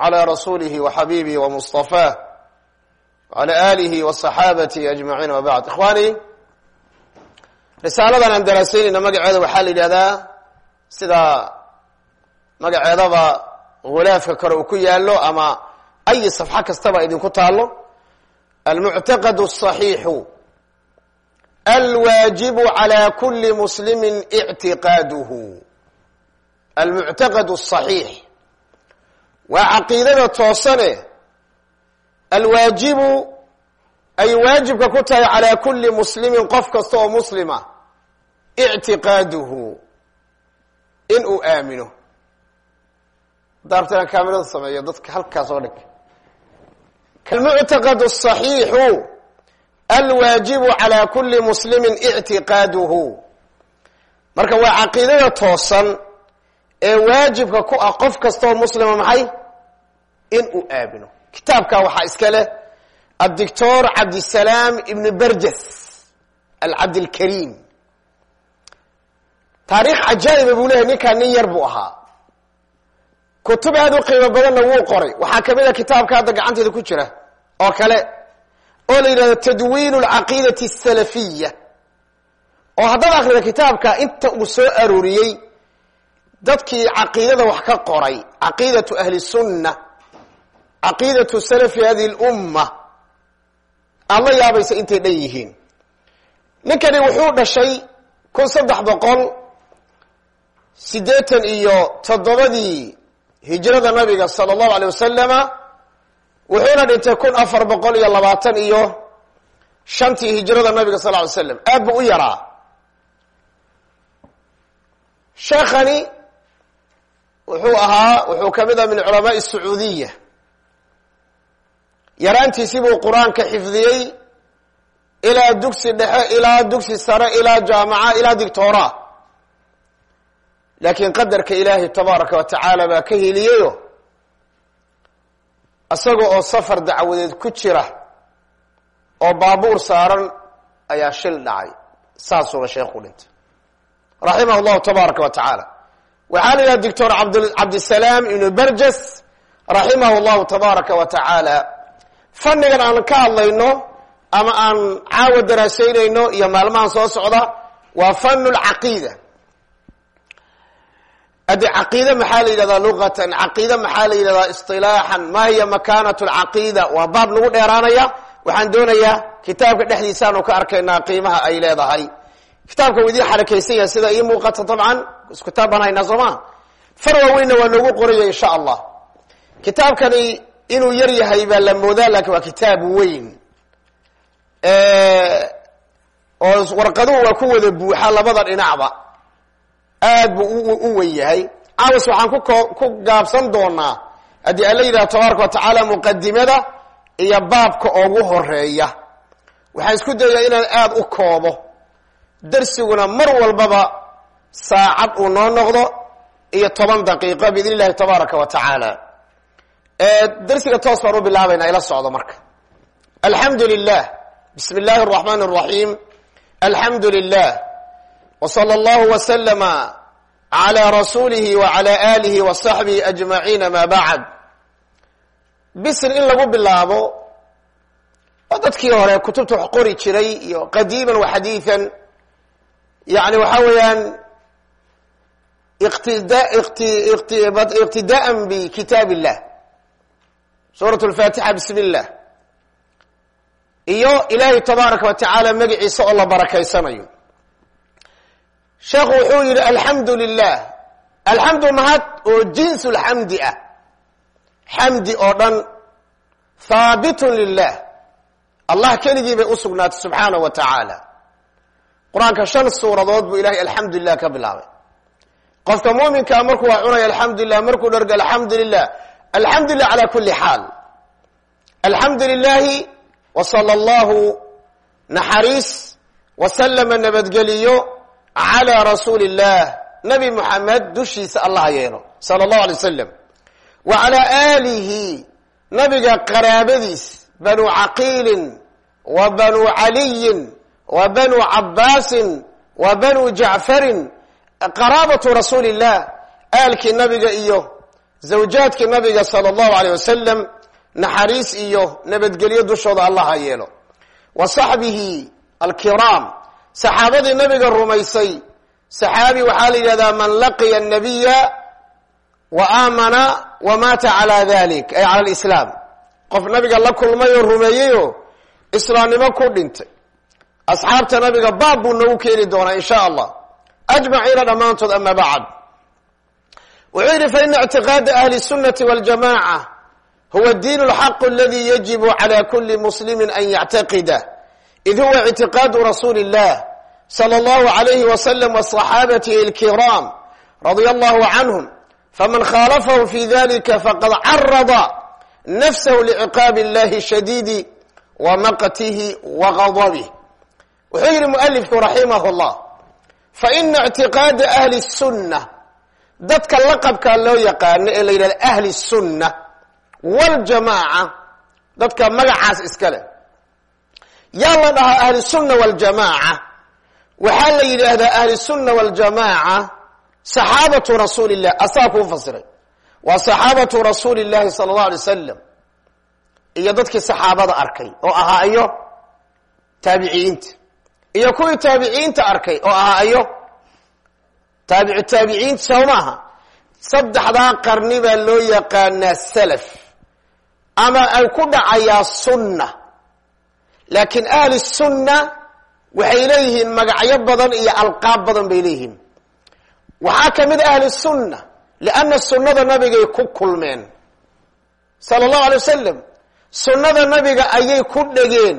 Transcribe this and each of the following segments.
على رسوله وحبيبه ومصطفاه وعلى آله وصحابته أجمعين وبعد إخواني risaaladan aan daraasaynayna magaceeda waxaa la yidhahdaa sida magaceedaba hulaafka kore uu ku yaalo ama ayi safxo kastaba idinku taalo almuctaqad الصaxiixu alwaajibu calى kuli muslimi اctiqaaduhu almuctaqad الصaxiix waa caqiidada toosane. Alwaajibu ay waajibka ku tahay calaa kulli muslimin qof kasta oo muslima. Ictiqaaduhu. In uu aamino. Daartana kaamirada sameeyo dadka halkaas oo dhig. Almuctaqad asaxiixu alwaajibu calaa kulli muslimin ictiqaaduhu. Marka waa caqiidada toosan ee waajibka ku ah qof kastaoo muslima maxay? inuu aamino kitaabka waxaa iska leh adictor cabdisalaam ibn berjes alcabdilkariim taariikh cajaa'iba buu leyahy ninkaa nin yar buu ahaa. Kutub aada u qiimo badanna wuu qoray. Waxaa ka mid a ah kitaabka hadda gacanteeda ku jira oo kale oo la yidhahdo tadwiin alcaqiidati asalafiya oo haddaad akrida kitaabka inta uu soo arooriyey dadkii caqiidada wax ka qoray caqiidatu ahli sunna caqiidatu salafi hadihi lumma aad la yaabaysa intay dhan yihiin. Ninkani wuxuu dhashay kun saddex boqol siddeetan iyo toddobadii hijrada nabiga sala allahu alay wasalama wuxuuna dhintay kun afar boqol iyo labaatan iyo shantii hijrada nabiga sal ly slam aad buu u yaraa. Sheekhani wuxuu ahaa wuxuu ka mid ah min culamaai sacuudiya yaraantiisii buu qur'aanka xifdiyey ilaa dugsi dhexe ilaa dugsi sare ilaa jaamaca ilaa dictora laakiin qadarka ilaahay tabaaraka wa tacaala baa ka heliyeyo isaga oo safar dacwadeed ku jira oo baabuur saaran ayaa shil dhacay. Saasuuna sheekhu dhintay. Raximah allahu tabaaraka wa tacaala. Waxaa la yidhaha doctor abd cabdisalaam ibnu berjes raximah allahu tabaaraka wa tacaala fannigan aan ka hadlayno ama aan caawa daraasaynayno iyo maalmahan soo socda waa fanu lcaqiida ade caqiide maxaa la yidhahdaa luqatan caqiide maxaa la yidhahdaa isilaaxan ma hiya makanat lcaqiida waa baab nagu dheeraanaya. Waxaan doonayaa kitaabka dhexdiisaanu ka arkaynaa qiimaha ay leedahay. Kitaabka wuu idiin xarakaysan yahay sida ii muuqata dabcan kitaab baan soo maa far waaweynna waa noogu qoraya insha allah. Kitaabkani inuu yar yahay baa la moodaa laakiin waa kitaab weyn. Oo warqaduhu waa ku wada buuxa labada dhinacba. Aad buu u wen yahay. Caawas waxaan ku ku gaabsan doonaa. Haddii alla yidhaha tabaaraka wa tacaala muqadimada iyo baabka ugu horreeya waxaan isku dayaa inaan aada u koobo. Darsiguna mar walbaba saacad uu noo noqdo iyo toban daqiiqo biidn illahi tabaaraka wa tacaala darsiga toos baan u bilaabayna ila socdo marka alxamdu lilah bismi اllahi الرaxman الraxim alxamdu lilah wslى اllahu wslama عlى rasuulihi wعlى alihi وصaxbihi ajmaciin ama bacd bisr in lagu bilaabo oo dadkii hore kutubta wax qori jiray iyo qadiima waxadiiثan yani waxaa weeyaan iqtidaءa bkitaab الlah suuraة اlfatixa bismi اllah iyo ilaahay tabaaraka wa tacaala magaciisa oo la barakaysanayo sheekhu wuxuu yihi alxamdu lilah alxamdu mahad oo jins lxamdi ah xamdi oo dhan haabitun lilah allah keligii bay u sugnaatay subxaanaه wa tacaala qur-aanka shan suuradood buu ilahay alxamdu lilah ka bilaabay qofka muuminkaa markuu waa cunaya alxamdu lilah markuu dhargo alxamdu lilah alxamdu lilah calى kuli xaal alxamdu lilahi wsala allahu naxariis wasalama nabadgeliyo calaa rasuuli illah nabi muxamed dushiisa allah yeelo sala allahu alay wasalam wa calaa aalihi nabiga qaraabadiis banu caqiilin wa banu caliyin wa banu cabbaasin wa banu jacfarin qaraabatu rasuuli illah aalkii nabiga iyo zawjaadkii nabiga sala allahu aleyh wasalam naxariis iyo nabadgelyo dushooda allaha yeelo. Wa saxbihi alkiraam saxaabadii nabiga rumaysay. Saxaabi waxaa la yidhahdaa man laqiya annabiya wa aamana wa maata calaa dalik ay cala alislaam. Qof nabiga la kulmay oo rumeeyeyoo islaamnimo ku dhintay. Asxaabta nabiga baab buu nagu keeni doonaa in sha allah. Ajmaciina dhammaantood ama bacd wuxuu yidhi faina ictiqaada ahli الsunati wاljamaca huwa diin اlxaq aladi yajibu calى kuli muslimi an yactaqida id huwa ictiqaadu rasuuli اllah slى اllahu عalayhi waslm wصaxaabatihi اlkiram radia allahu canhum faman khaalafahum fi dalika faqad carada nafsahu lciqaabi اllahi shadiidi wamaqtihi wagadabih wuxuu yihi mualifku raximah اllah faina اctiqaada ahli الsunna dadka laqabkaa loo yaqaano ee la yidhahdo ahli sunna waljamaaca dadka magacaas iska leh yaa la dhahaa ahlu sunna waljamaaca waxaa la yidhaahdaa ahlu sunna waljamaaca saxaabatu rasuuli illah asaa kuu fasiray. Waa saxaabatu rasuuli llahi sala allahu alay wasalam iyo dadkii saxaabada arkay oo ahaa iyo taabiciinta iyo kuwii taabiciinta arkay oo ahaa iyo taabicu taabiciinta soo saddexdaa qarni baa loo yaqaanaa salaf. Ama ay ku dhacayaa sunna. Laakiin ahli sunna waxay leeyihiin magacyo badan iyo alqaab badan bay leeyihiin. Waxaa ka mid ahli sunna lianna sunnada nabigay ku kulmeen. Sala allahu alay wasalam sunnada nabiga ayay ku dhegeen.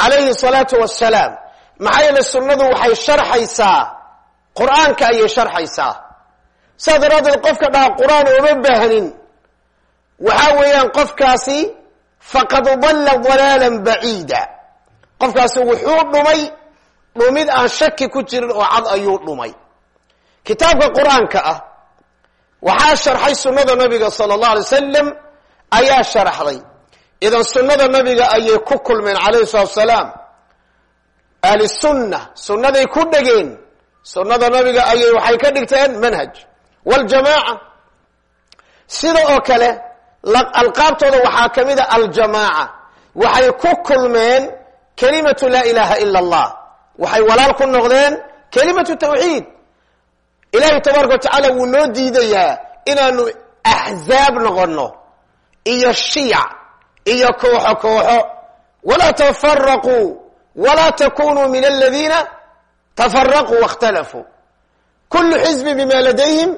Calayhi salaatu wassalaam. Maxaa yeele sunnadu waxay sharxaysaa qur'aanka ayay sharxaysaa. Saa daraaddeed qofka dhaha qur'aan uma baahnin waxaa weeyaan qofkaasi faqad dalla dalaalan baciida. Qofkaasi wuxuu dhumay dhumid aan shaki ku jirin oo cad ayuu dhumay. Kitaabka qur'aanka ah waxaa sharxay sunnada nabiga sala allahu alay wasalam ayaa sharaxday idan sunnada nabiga ayay ku kulmeen calayhi salatu asalaam ahli sunna sunnaday ku dhegeen sunnada nabiga ayay waxay ka dhigteen manhaj. Waljamaaca sida oo kale alqaabtooda waxaa ka mid a aljamaaca. Waxay ku kulmeen kelimatu laa ilaha ila allah. Waxay walaal ku noqdeen kelimatu tawxiid. Ilahi tabaaraka watacaala wuu noo diidayaa inaanu axzaab noqono iyo shiyac iyo kooxo kooxo. Walaa tafaraquu walaa takunuu min aladiina tafaraquu wakhtalafuu kullu xisbin bima ladayhim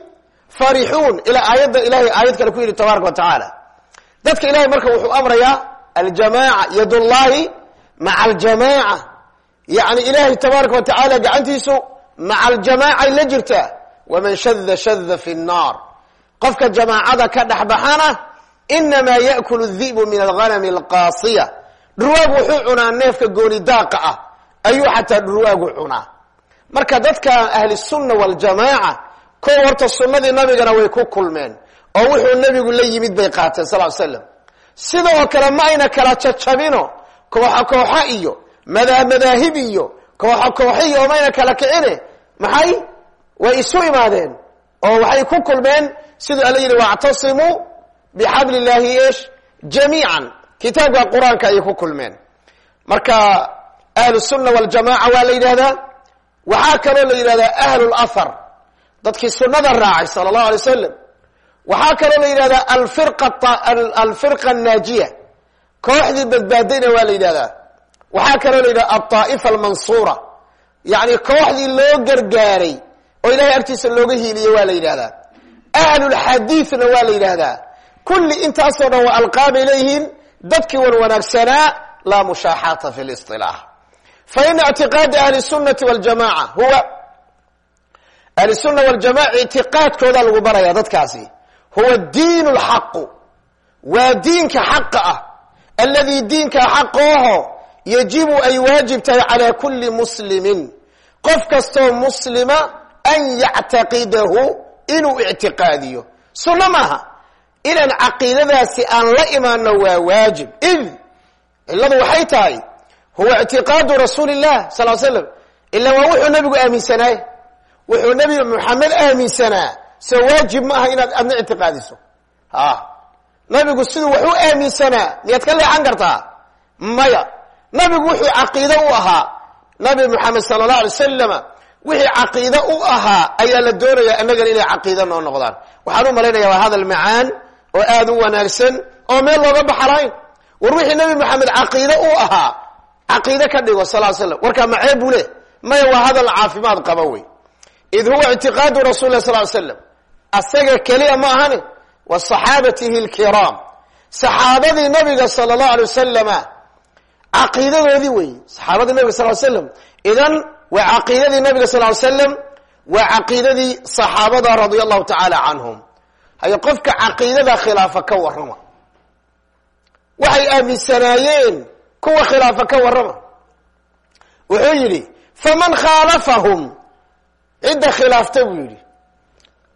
farixuun ilaa aayadda ilahay aayad kale ku yidhi tabaaraka wa tacaala dadka ilahay marka wuxuu amrayaa aljamaaca yadullaahi maca aljamaaca yacni ilaahay tabaaraka wa tacaala gacantiisu maca aljamaacay la jirtaa waman shada shada fi nnaar qofka jamaacada ka dhexbaxana inamaa yaakulu di'bu min alghanami alqaasiya dhurwaag wuxuu cunaa neefka gooni daaqa ah ayuu xataa dhurwaagu cunaa marka dadka ahlusunna waljamaaca kow horta sunnadii nabigana way ku kulmeen oo wuxuu nebigu la yimid bay qaateen sal slam sidoo kale ma ayna kala jajabino kooxo kooxa iyo madaahib iyo kooxo kooxiyo mayna kala kicine. Maxay? Way isu imaadeen oo waxay ku kulmeen siduu alla yidhi wactasimuu bixabli illaahi esh jamiican. Kitaabka qur'aanka ayay ku kulmeen. Marka ahlusunna waljamaaca waa la yidhahdaa waxaa kaloo la yidhahdaa ahlu lahar dadkii sunada raacay sala allahu alay wasalam waxaa kaloo la yidhahdaa alfirqa annaajiya. Kooxdii badbaadayna waa la yidhahdaa. Waxaa kaloo la yidhahda alطaa'ifa almansuura. Yacni kooxdii loo gargaaray oo ilahay agtiisa looga hiiliye waa la yidhahdaa. Ahlulxadiidna waa la yidhaahdaa kulli intaasoo dhan waa alqaabay leeyihiin dadkii wan wanaagsanaa laa mushaaxaata fi lisilaax faina ictiqaada ahli الsunati waljamaca huwa ahlusunna waljamaca ictiqaadkoodaa lagu baraya dadkaasi huwa diin lxaqu waa diinka xaqa ah alladii diinkaa xaqooho yajibu ay waajib tahay calaa kuli muslimin qof kastoo muslima an yactaqidahu inuu ictiqaadiyo sunno maaha inaan caqiidadaasi aan la imaano waa waajib id cilladu waxay tahay huwa ictiqaadu rasuuli llah sal slam ila waa wuxuu nabigu aaminsanaay wuxuu nebi moxamed aaminsanaa se waajib ma aha inaad adna ictiqaadiso a nabigu siduu wax u aaminsanaa miyaad ka leexan kartaa? Maya. Nabigu wuxuu caqiide u ahaa. Nabi moxamed sala allah alay salama wixii caqiide u ahaa. Ayaa la doonaya annagana inay caqiide noo noqdaan. Waxaan u malaynaya waa hadal macaan oo aad u wanaagsan oo meel looga baxalayn war wixii nabi moxamed caqiide u ahaa caqiide ka dhigo sal slam. Warkaa macee buu le maya waa hadal caafimaad qaba wey. Id huwa ictiqaadu rasul lah sal slam. Asaga keliya ma ahane wa saxaabatihi lkiraam saxaabadii nabiga sala allahu alay wasalama caqiidadoodii wey. Saxaabadii nabiga sal slam. Idan waa caqiidadii nabiga sal ly slam waa caqiidadii saxaabada radia allahu tacaala canhum. Haye qofka caqiidada khilaafa ka warrama. Waxay aaminsanaayeen kuwa khilaafa ka warrama. Wuxuu yidhi faman khaalafahum cidda khilaafta buu yidhi.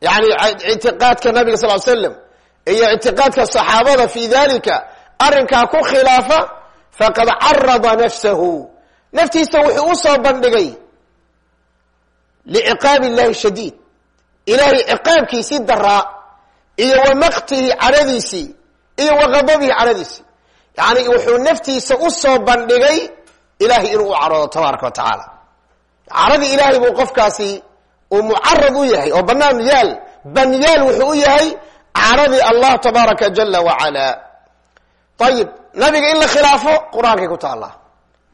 Yani ictiqaadka nabiga sal l slam iyo ictiqaadka saxaabada fi dalika arrinkaa ku khilaafa faqad carada nafsahu. Naftiisa wuxuu u soo bandhigay liciqaab illahi shadiid. Ilaahay ciqaabkiisii daraa iyo wa cadhadiisii iyo wa cadhadiisii yani wuxuu naftiisa u soo bandhigay ilahay inuu u cadhoodo tabaaraka wa tacaala. Ilaahay buu qofkaasi uu mucarad u yahay oo banaan yaal banyaal wuxuu u yahay cadhadii allah tabaaraka jala wacala ayib nabiga in la khilaafo qur'aankay ku taallaa.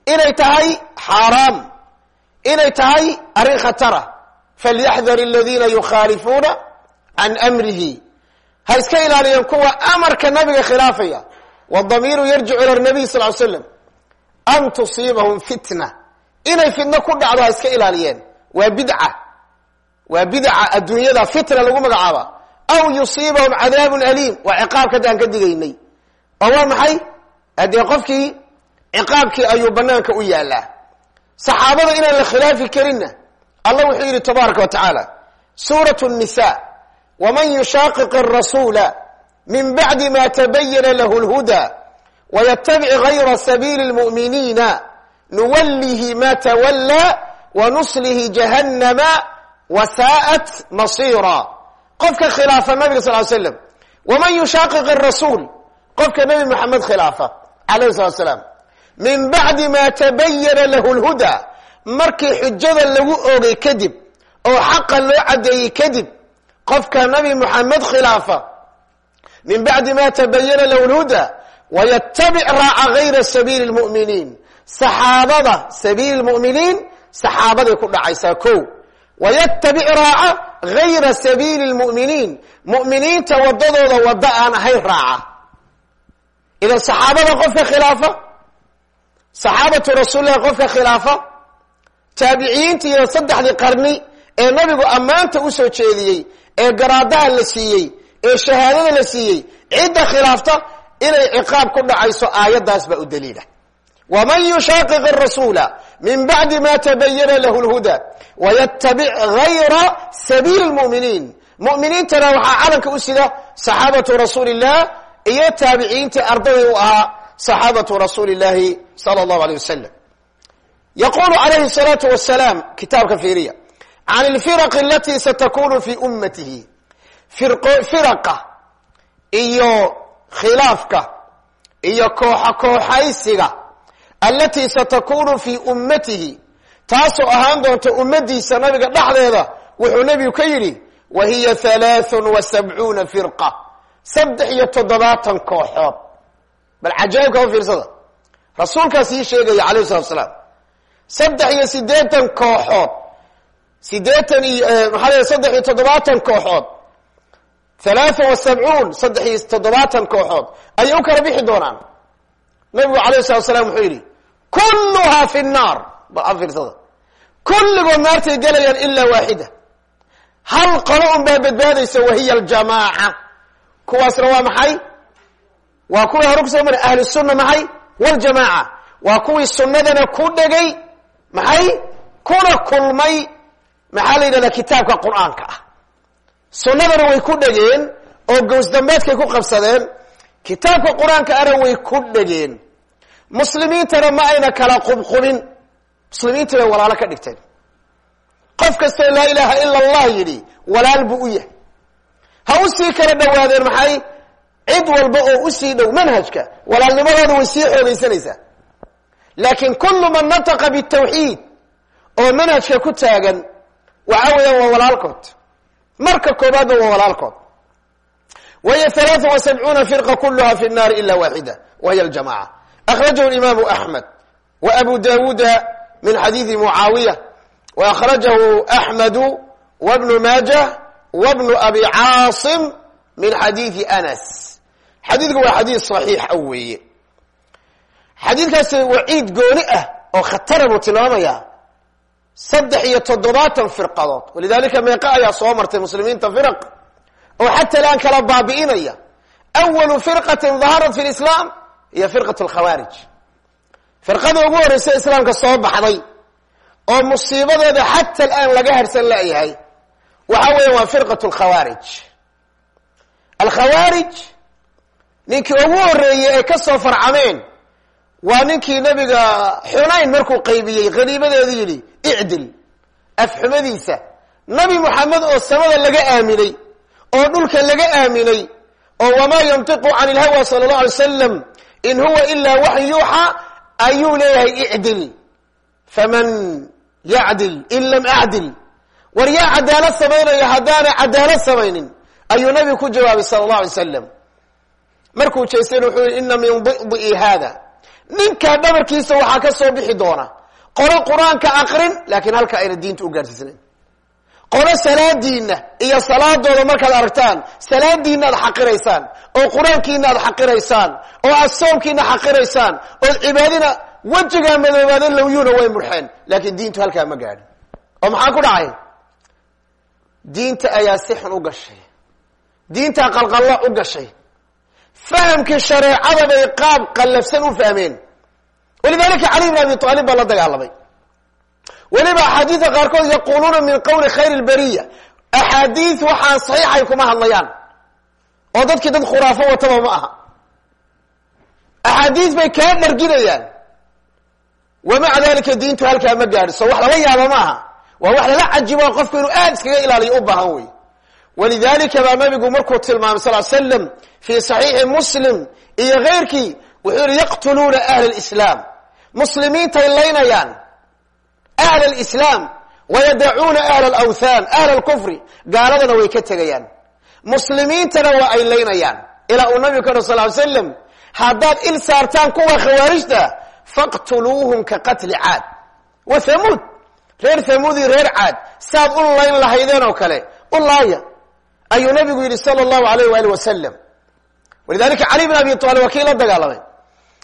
Inay tahay xaaraam. Inay tahay arrin khatara. Falyaxdar aladiina yukhaalifuuna can amrihi. Ha iska ilaaliyeen kuwa amarka nabiga khilaafaya wadamiiru yarjicu ila nabiy sal l slam an tusiibahum fitna. Inay fitno ku dhacdo ha iska ilaaliyeen. Waa bidca. Waa bidca adduunyada fitna lagu magacaaba. Aw yusiibahum cadaabun aliim. Waa ciqaabka hadda aan ka digaynay. Oo waa maxay? Haddee qofkii ciqaabkii ayuu banaanka u yaalaa saxaabada inaan la khilaafi karinna allah wuxuu yidhi tabaaraka wa tacaala suurat nisa waman yushaaqiq arasuula min bacdi ma tabayana lahu lhuda waytabic gayra sabiili lmu'miniina nuwallihi ma tawallaa wanuslihi jahannama wasaa'at masiira qofka khilaafa nabiga sal ly slam waman yushaaqiq arasuul qofka nebi moxamed khilaafa alayhi salatu salaam min bacdi ma tabayana lahu lhuda markii xujada lagu ogay kadib oo xaqa loo caddeeyey kadib qofka nabi moxamed khilaafa min bacdi ma tabayana lahu lhuda waytabic raaca gayra sabiili lmu'miniin saxaabada sabiili lmu'miniin saxaabaday ku dhacaysaa ko waytabic raaca gayra sabiili lmu'miniin mu'miniinta waddadooda waddo aan ahayn raaca idan saxaabada qofka khilaafa saxaabatu rasuulilah qofka khilaafa taabiciyiinta iyo saddexdii qarni ee nabigu ammaanta u soo jeediyey ee garaadaha la siiyey ee shahaadada la siiyey cidda khilaafta inay ciqaab ku dhacayso aayaddaas baa u daliila. waman yushaaqiq arasuula min bacdi ma tabayana lahu lhuda waytabic gayra sabiili lmu'miniin mu'miniintana waxaa calanka u sida saxaabatu rasuuli illah iyo taabiciintii ardaday u ahaa saxaabatu rasuuli sala allahu aleyh wasalam yaqulu calayhi salaatu wasalaam kitaabka fiiriya can alfiraqi alatii satakunu fi ummatihi firaqa iyo khilaafka iyo kooxa kooxaysiga alatii satakunu fi ummatihi taasoo ahaan doonta ummadiisa nabiga dhexdeeda wuxuu nebigu ka yidhi wa hiya halaathun wa sabcuuna firqa. Saddex iyo toddobaatan kooxood. Bal cajaa'ibka u fiirsada. Rasuulkaas ii sheegaya calayhi salatu salaam. Saddex iyo siddeetan kooxood. Siddeetan iyo maxaa saddex iyo toddobaatan kooxood halaathan wa sabcuun saddex iyo toddobaatan kooxood. Ayay u kala bixi doonaan. Nabigu calayhi salatu salaam wuxuu yidhi kulluhaa fi nnaar. Bal a fiirsada kulligood naartay gelayaan ilaa waaxida hal qolo un baa badbaadaysa wahiya aljamaaca. Kuwaasna waa maxay? Waa kuwii hore ku soo mara ahlu sunna maxay? Waljamaaca waa kuwii sunnadana ku dhegay maxay? Kuna kulmay. Maxaa la yidhahdaa kitaabka qur'aanka ah sunnadana way ku dhegeen oo gowsdambeedkay ku qabsadeen. Kitaabka qur'aanka ana way ku dhegeen. Muslimiintana ma ayna kala qubqubin. Muslimiintii bay walaalo ka dhigteen. Qof kastoo laa ilaaha ila allah yidhi walaal buu u yahay. Ha u sii kala dhowaadeen maxay? Cid walba oo u sii dhow manhajka walaalnimadooda way sii xoogaysanaysaa. Laakiin kullu man nataqa bitawxiid oo manhajka ku taagan waxa weeyaan waa walaalkood marka koobaadna waa walaalkood. Wahiy halaaa wa sabcuuna firqa kuluha fi nnaari ila waaxida wa hiy aljamaca akhrajahu imaamu axmed wa abu dawuuda min xadiidi mucaawiya wa akhrajahu axmedu wa bnu maajah wa abi caasim min xadiidi anas. Xadiidku waa xadiid saxiixa weeye. Xadiidkaasi waciid gooni ah oo khatara buu tilmaamaya saddex iyo toddobaatan firqadood. Walidalika meeqa ayaa soo martay muslimiinta firaq oo xata alaan kala baabi'inaya. Awalu firqatin daharat fi lislaam iyo firqat lkhawaarij firqada ugu horeysa islaamka soo baxday oo musiibadeeda xata alaan laga harsan layahay waxa weya waa firqat lkhawaarij alkhawaarij ninkii ugu horeeyey ay ka soo farcameen waa ninkii nabiga xunayn markuu qaybiyey haniimadeedu yidhi icdil afxumadiisa. Nabi moxamed oo samada laga aaminay oo dhulka laga aaminay oo wamaa yantiqu can ilhawa sala allahu alay slam in huwa ilaa waxyu yuuxa ayuu leeyahay icdil. Faman yacdil in lam acdil. War yaa cadaalad samaynaya haddaana cadaalad samaynin ayuu nabigu ku jawaabay sala allahu alay slam markuu jeestayna wuxuu yihi ina min di'ii hada ninkaa dhabarkiisa waxaa ka soo bixi doona qolo qur'aanka aqrin laakiin halka ayna diinta u gaadhsiisnayn qolo salaadiina iyo salaadooda markaad aragtaan salaadiina aad xaqiraysaan oo qur'aankiina aad xaqiraysaan oo aad soomkiina xaqiraysaan ood cibaadina wejigaa madoobaada lowyuuna way murxeen laakiin diintu halkaa ma gaadhin. Oo maxaa ku dhacay? Diinta ayaa si xun u gashay. Diintaa qalqallo u gashay. Fahamkii shareecada bay qaab qallafsan u fahmeen walidalika cali bn abi aalib baa la dagaalamay weliba axaadiida qaarkood yaquluuna min qawli khayr lbariya axaadiid waxaan saxiixay kuma hadlayaan oo dadkii dad khuraafo wataba ma aha axaadiid bay kaa dharginayaan wamaca dalika diintu halkaa ma gaadhiso wax lala yaaba ma aha waa wax lala cajibo qofku inuu aada iskaga ilaaliyo u baahan wey walidalika baa nabigu markuu tilmaamay sal slam fi saxiixi muslim iyo keyrkii wuxuu yihi yaqtuluuna ahla muslimiintay laynayaan. Ahla lislaam wayadacuuna ahla alawthan ahla alkufri. Gaaladana way ka tegayaan. Muslimiintana waa ay laynayaan. Ilaa uu nabigu ka sal ly slam haddaad il saartaan kuwa khawaarijta faqtuluuhum ka qatli caad. Wa hamuud reer hamuudi reer caad saad u layn lahaydeen oo kale. U laaya ayuu nabigu yidhi sala allahu alayh waali wasalam walidalika cali bn abi aalib waa kii la dagaalamay.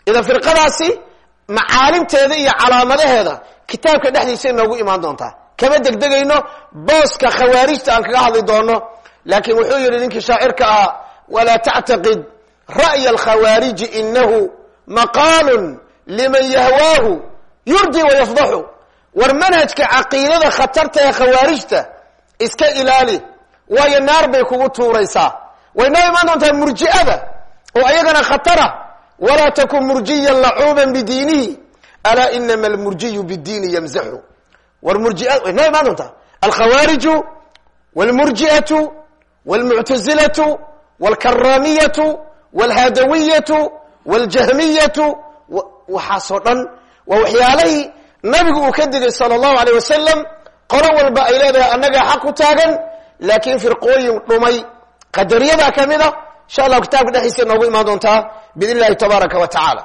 Idan firqadaasi macaalimteeda iyo calaamadaheeda kitaabka dhexdiisa inoogu imaan doontaa kama degdegayno booska khawaarijta aan kaga hadli doono laakiin wuxuu yihi ninkii shaacirka ahaa walaa tactaqid ra'ya alkhawaariji inahu maqaalun liman yahwaahu yurdi wayafdaxu war manhajka caqiidada khatarta ee khawaarijta iska ilaali waayo naar bay kugu tuuraysaa. Way noo imaan doontaa murji'ada oo ayagana khatara walaa takun murjiyan lacuuban bidiinihi alaa inama almurjiyu bidiini yamzaxu war murjia way noo imaan doontaa alkhawaariju wاlmurji'atu wاlmuctazilatu wاlkaramiyatu wاlhadawiyatu wاljahmiyatu waxaasoo dhan waa waxyaalahii nabigu uu ka digay salى اllahu alيyh wasalam qolo walba ay leedahay annagaa xaq ku taagan laakiin firqooyin dhumay qadariyada ka mid a insha allahu kitaabka dhexdiisa noogu imaan doontaa biidn illahi tabaaraka wa tacaala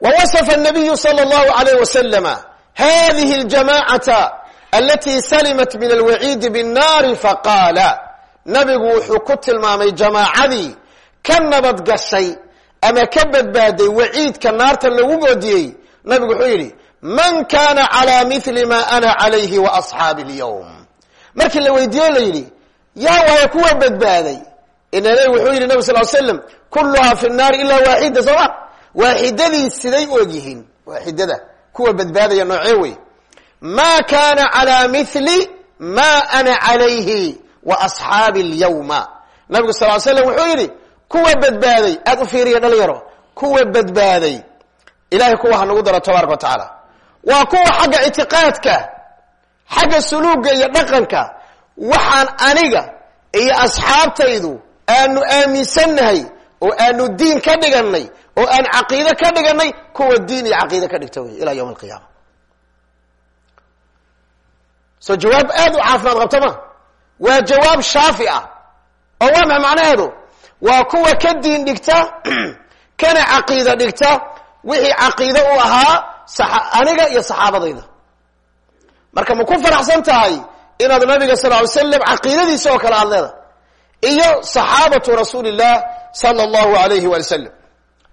wa wasafa الnabiyu salى اllahu alayh waslama hadihi اljamacata alati salimat min alwaciidi bالnaari faqaala nabigu wuxuu ku tilmaamay jamaacadii ka nabad gashay ama ka badbaaday waciidka naarta lagu goodiyey nabigu wuxuu yidhi man kana calى mili ma ana calayhi waasxaabi اlyawm markii la weydiiye la yidhi yaa waayo kuwa badbaaday inale wuxuu yidhi nabi sal slam kulluhaa fi nnaari ilaa waaxida soo ma waaxidadii siday u ogyihiin waaxidada kuwa badbaadaya noocee wey? Ma kana calى mili ma ana calayhi wa asxaabi اlyawma nabigu sal slam wuxuu yidhi kuwa badbaaday aad u fiiriya dhalinyaro kuwa badbaaday ilahay kuwa ha nagu daro tabaaraka wa tacaala. Waa kuwa xagga ictiqaadka xagga suluuga iyo dhaqanka waxaan aniga iyo asxaabtaydu aanu aaminsannahay oo aanu diin ka dhiganay oo aan caqiide ka dhiganay kuwa diin iyo caqiide ka dhigta wey ilaa yawm alqiyaama. Soo jawaab aad u caafimaad qabta ma? Waa jawaab shaafi ah. Oo waa maxa macnaheedu? Waa kuwa ka diin dhigta kana caqiida dhigta wixii caqiide u ahaa aniga iyo saxaabadayda. Marka ma ku faraxsan tahay inaad nabiga sal ly slam caqiidadiisa oo kale aad leedahay iyo saxaabatu rasuuli illah sala allahu alayhi wali slam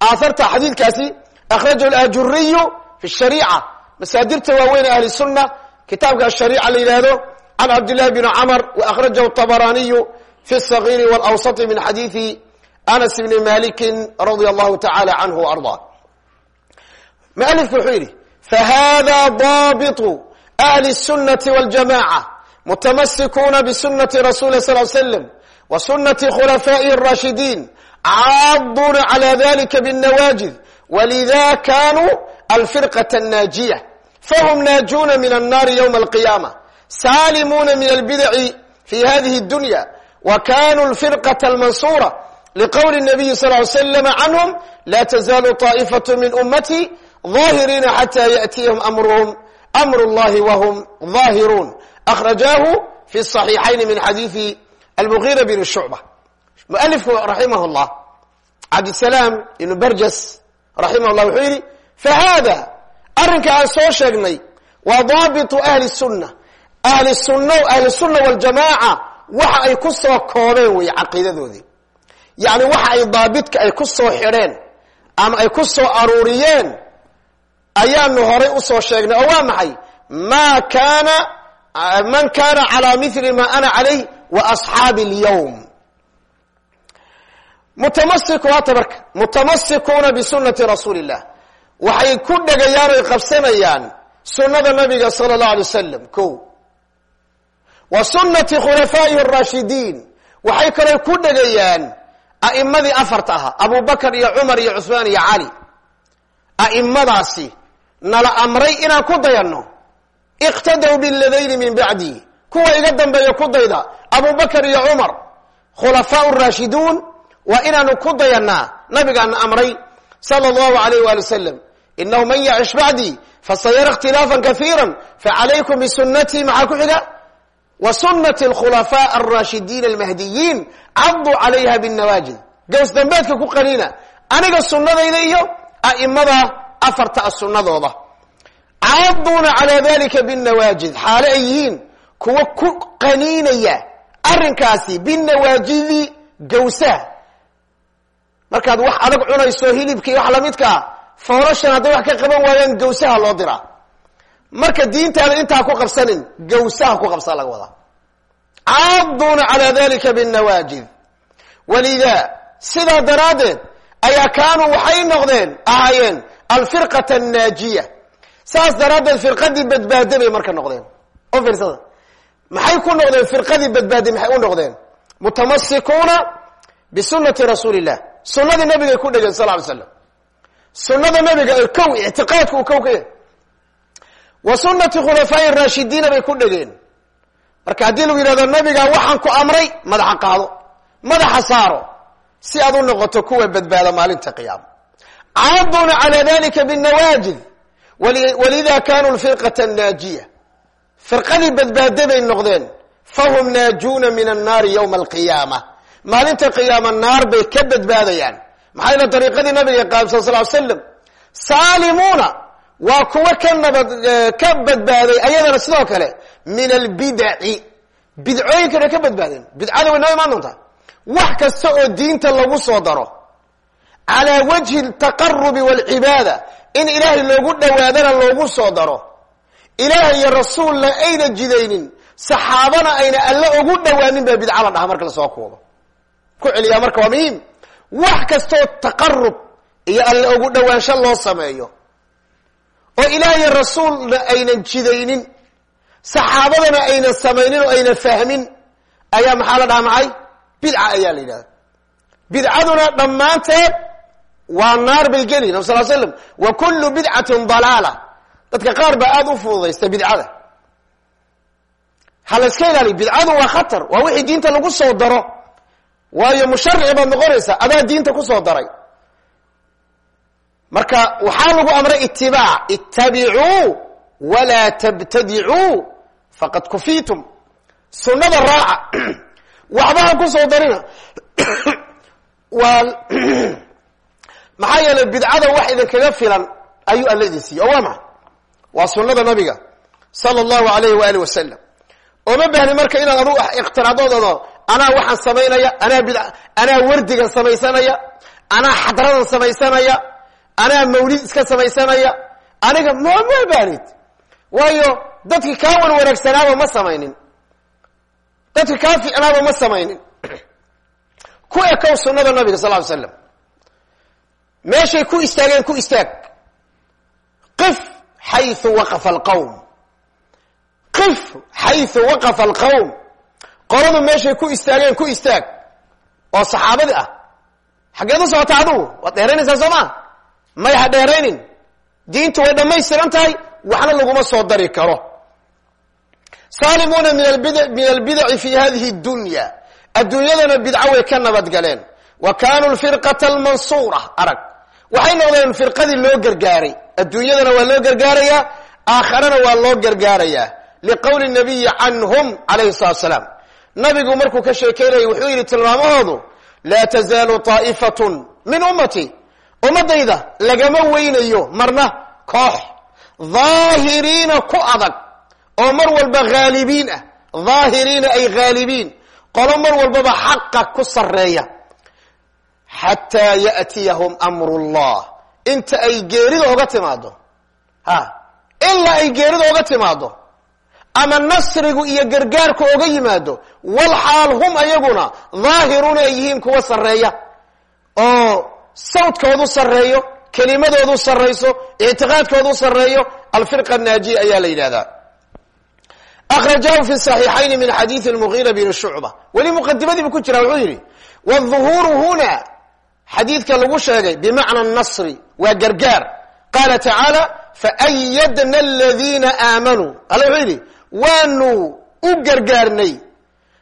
aaharta xadiidkaasi akhrajahu alajuriyu fi shariica masaadirta waaweyn ahli sunna kitaabka ashariica la yidhaahdo can cabdillahi bni camr wa akhrajahu tabaraniyu fi sagiiri wlawsati min xadiidi anas bni maliki radia allahu tacala canhu arda mualifku wuxuu yidhi fahada daabitu ahli الsunati wاljamaca mutamasikuuna bisunati rasuli sal l slam wa sunati khulafaa'ihi الrashidiin caaduna calى dalika bالnawaajid walida kanuu alfirqaة الnaajiya fahum naajuna min الnari ywma اlqiyama saalimuuna min albidaci fi hadihi اdunya wa kanuu alfirqaة اlmansura liqowli الnabiyi sal ly slam canhum la tazaalu طaa'ifaة min ummati ظاهرين حتى يأتيهم أمرهم أمر الله وهم ظاهرون أخرجاه في الصحيحين من almugiira بن shucba mualifku raximah الله cabdisalaam ibnu barjas raximah llah wuxuu yidhi fa haada arrinka aan soo sheegnay waa daabitu السنة sunna ahli sunna ahli sunna waljamaaca waxa ay ku soo koobeen wey caqiidadoodii. Yacni waxa ay daabitka ay ku soo xidheen ama ay ku soo aruuriyeen ayaanu horay u soo sheegnay. Oo waa maxay? Ma kaana wa asxaabi اlyawm mutamasiku hata marka mutamasikuuna bisunati rasuuli اllah waxay ku dhegayaan oy qabsanayaan sunada nabiga salى اllahu alay wasalam ko wa sunati khulafaa'ihi الraashidiin waxay kaloo ku dhegayaan a'imadii afarta ahaa abu bakr iyo cumar iyo cusmaan iyo cali a'imadaasi nala amray inaan ku dayanno iqtadaw biladayni min bacdi kuwa iga dambeeya ku dayda abu bakr iyo cumar khulafaau raashiduun waa inaanu ku dayannaa nabigaana amray sala allahu alayh wali wasalam inahu man yacish bacdii fasayara ikhtilaafan kaiira facalaykum bisunatii maxaa ku xiga? Wa sunati alkhulafaa alraashidiin almahdiyiin caduu calayha binnawaajid gows dambeedka ku qaniina aniga sunnadayda iyo a'imada afarta sunnadooda caaduuna calaa dalika binnawaajid xaale ay kuwa ku qaniinaya arrinkaasi binawaajidi gawsaha markaad wax adag cunayso hilibka iyo wax lamidkaa foorashan hadday wax ka qaban waayaan gawsaha loo diraa marka diintaada intaa ku qabsanin gawsaha ku qabsaa laga wadaa. Caaduuna calaa dalika binnawaajid. Walida sidaa daraaddeed ayaa kaanuu waxay noqdeen ahaayeen alfirqata annaajiya. Saas daraaddeed firqadii badbaade bay marka noqdeen. Oo fiirsada maxay ku noqdeen firqadii badbaade maxay u noqdeen? Mutamasikuuna bisunati rasuuli illah sunadii nabigay ku dhegeen sal ly slam sunada nabiga ee kow ictiqaadka uu kow ka yahay. Wa sunati khulafaa'i raashidiina bay ku dhegeen. Marka haddii lagu yidhahdo nabigaa waxaan ku amray madaxa qaado madaxa saaro si aad u noqoto kuwa badbaada maalinta qiyaama caaduuna calaa dalika binnawaajid walida kanuu lfirqata annaajiya firqadii badbaade bay noqdeen. Fahum naajuuna min annaari yowma alqiyaama. Maalinta qiyaama naar bay ka badbaadayaan. Maxaa yale dariiqadii nabiga qaabsan sal l slam saalimuuna waa kuwa ka nabad ka badbaaday ayadana sidoo kale min albidaci bidcooyinkana ka badbaadeen. Bidcada way noo imaan doontaa. Wax kasta oo diinta lagu soo daro. Calaa wajhi altaqarubi waalcibaada in ilaahay loogu dhowaadana loogu soo daro ilaahay iyo rasuulna ayna jidaynin saxaabana ayna alle ugu dhowaanin baa bidca la dhaha marka la soo koobo. Ku celiyaa marka waa muhiim. Wax kastoo taqarub iyo alle ugu dhowaansho loo sameeyo oo ilaah iyo rasuulna aynan jidaynin saxaabadana aynan samaynin oo aynan fahmin ayaa maxaa la dhaha maxay? Bidca ayaa la yidhahda bidcaduna dhammaanteed waa naar bay geli nab sal slam wa kullu bidcatin dalaala dadka qaar baa aada u fududaysta bidcada. Ha la iska ilaaliyo bidcadu waa khatar waa wixii diinta lagu soo daro. Waayo musharici baad noqonaysaa adaa diinta ku soo daray. Marka waxaa lagu amray itibaac ittabicuu walaa tabtadicuu faqad kufiitum sunnada raaca waxbaha ku soo darina. Waa maxaa yeelay bidcada wax idinkaga filan ayuu alla idin siiyey oo waa maxay waa sunnada nabiga sala allahu alayhi waali wasalam ooma baahni marka inaad adu iqtiraadoododo anaa waxaan samaynaya anaa bid anaa wardigan samaysanaya anaa xadradan samaysanaya anaa mawlid iska samaysanaya aniga ma ma baanid. Waayo dadki kaa wan wanaagsanaaba ma samaynin. Dadki kaa fiicnaaba ma samaynin. Ku ekow sunada nabiga sal ly slam meeshay ku istaageen ku istaag. Qif xayu waqafa alqawm qif xayu waqafa alqawm qoladu meeshay ku istaageen ku istaag oo saxaabadii ah xaggeed u socota adugu waad dheeraynaysaa soo maa may ha dheeraynin diintu way dhammaystiran tahay waxna laguma soo dari karo saalimuuna min albidaci fi hadihi dunya adduunyadana bidco way ka nabadgaleen wa kanuu lfirqata almansuura arag waxay noqdeen firqadii loo gargaaray. Adduunyadana waa loo gargaarayaa aakharana waa loo gargaarayaa. Liqowli nabiyi canhum calayhi salatu salaam nabigu markuu ka sheekeynayay wuxuu yidhi tilmaamahoodu laa tazaalu طaa'ifatun min ummati. Ummadayda lagama weynayo marna koox. Dhaahiriina ku adag oo mar walba haalibiin ah. Dhaahiriina ay haalibiin qolo mar walbaba xaqa ku sareeya xataa yatiyahum amru llah inta ay geerida oga timaado ha ilaa ay geerida oga timaado ama nasrigu iyo gargaarku oga yimaado walxaal hum ayaguna dhaahiruuna ay yihiin kuwa sarreeya oo sawdkoodu sarreeyo kelimadoodu sarrayso ictiqaadkoodu sarreeyo alfirqa naajiya ayaa la yidhahdaa akrajahu fi صaxiixayni min xadiidi lmugiira bni shucba weli muqadimadii buu ku jira wuxuu yidhi wاhuhuuru huna xadiidka lagu sheegay bimacna nasri waa gargaar. Qaala tacaala faayadna aladiina aamanuu alla wuxuu yidhi waanu u gargaarnay.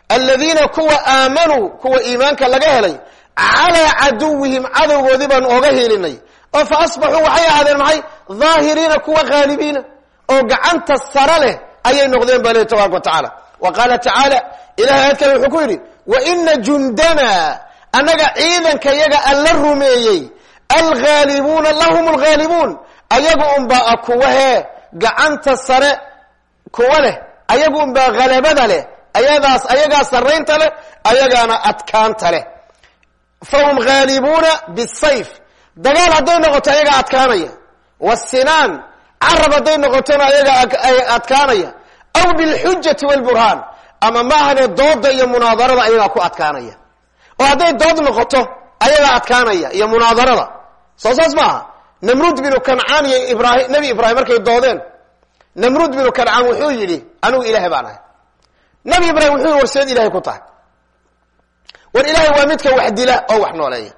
Aladiina kuwa aamanuu kuwa iimaanka laga helay calaa caduwihim cadowgoodii baanu oga hilinay oo fa asbaxuu waxay ahaadeen maxay? Daahiriina kuwa haalibiina oo gacanta sare leh ayay noqdeen ba lehi tobaraka wa tacaala wa qaala tacaala ilahay aadkale wuxuu ku yidhi waina jundana annaga ciidanka yaga alla rumeeyey alghaalibuuna lahum lghaalibuun ayagu unbaa kuwa hee gacanta sare kuwa leh ayagu unbaa halabada leh ayadaas ayagaa saraynta leh ayagaana adkaanta leh. Fahum haalibuuna bisayf dagaal hadday noqoto ayagaa adkaanaya. Wasinaan carab hadday noqotona ayagaa adkaanaya. Aw bilxujati walburhaan. Ama maahane dooda iyo munaadarada ayagaa ku adkaanaya oo hadday dood noqoto ayagaa adkaanaya iyo munaadarada. Soo saas maaha. Namruud binu kancaan iyo ibrahim nebi ibraahim markay doodeen namruud binu kancaan wuxuu yidhi anigu ilaahay baan ahay. Nebi ibraahim wuxuu yidhi war seed ilahay ku tahay. War ilaahay waa midka wax dila oo wax nooleeya.